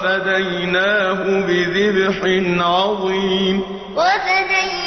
وفديناه بذبح عظيم. وفديناه